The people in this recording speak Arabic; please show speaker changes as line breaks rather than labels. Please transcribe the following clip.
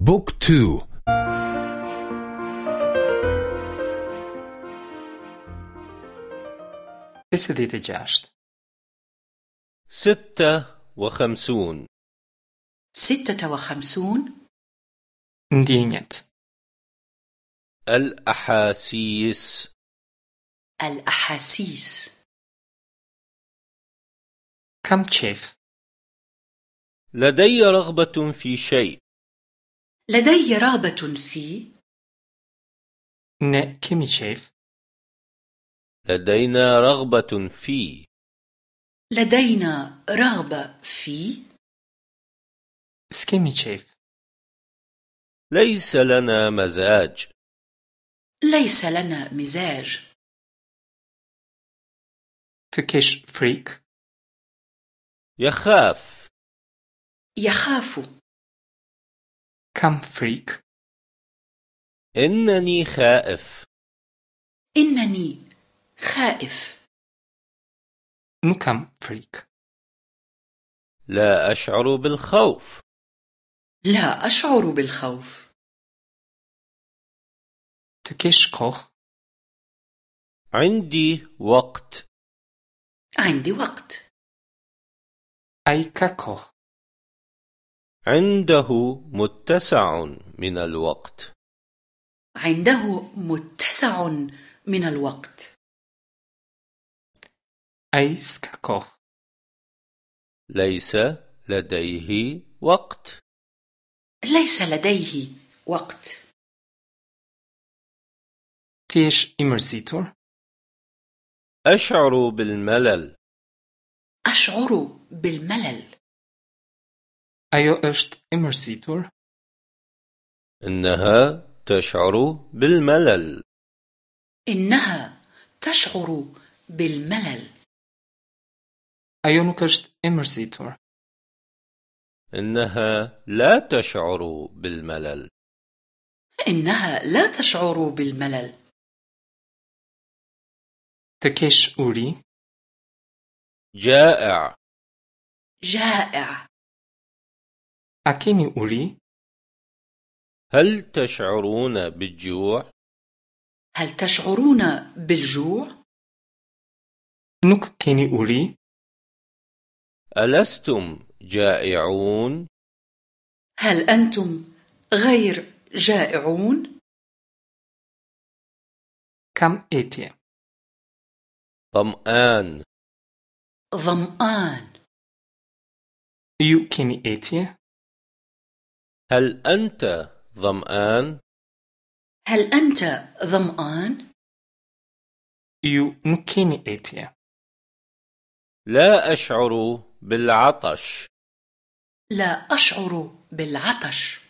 book two.
pesëdhjetë e gjashtë
ستة وخمسون.
ستة وخمسون.
ndjenjat
الأحاسيس.
الأحاسيس.
kam qejf
لدي رغبة في شيء.
لدي رغبة في.
ن كيمي تشيف
لدينا رغبة في.
لدينا رغبة في.
سكيمي تشيف
ليس لنا مزاج.
ليس لنا مزاج.
të kesh frikë
يخاف.
يخاف.
kam frikë
إنني خائف.
إنني خائف.
nuk kam frikë
لا أشعر بالخوف.
لا أشعر بالخوف.
تكيش كوخ
عندي وقت.
عندي وقت.
أي كوخ
عنده متسع من الوقت.
عنده متسع من الوقت.
أي سكاكوخ
ليس لديه وقت.
ليس لديه وقت.
të jesh i mërzitur.
أشعر بالملل.
أشعر بالملل.
ajo është e mërzitur
إنها تشعر بالملل.
إنها تشعر بالملل.
أيو نكشت إمرسيتور
إنها لا تشعر بالملل.
إنها لا تشعر بالملل.
تكيش أوري
جائع.
جائع.
أكيمي أوري
هل تشعرون بالجوع؟
هل تشعرون بالجوع؟
nuk keni uri
ألستم جائعون؟
هل أنتم غير جائعون؟
kam etje
ظمآن
ظمآن
ju keni etje
هل أنت ظمآن؟
هل أنت ظمآن؟
كيني إيتي
لا أشعر بالعطش
لا أشعر بالعطش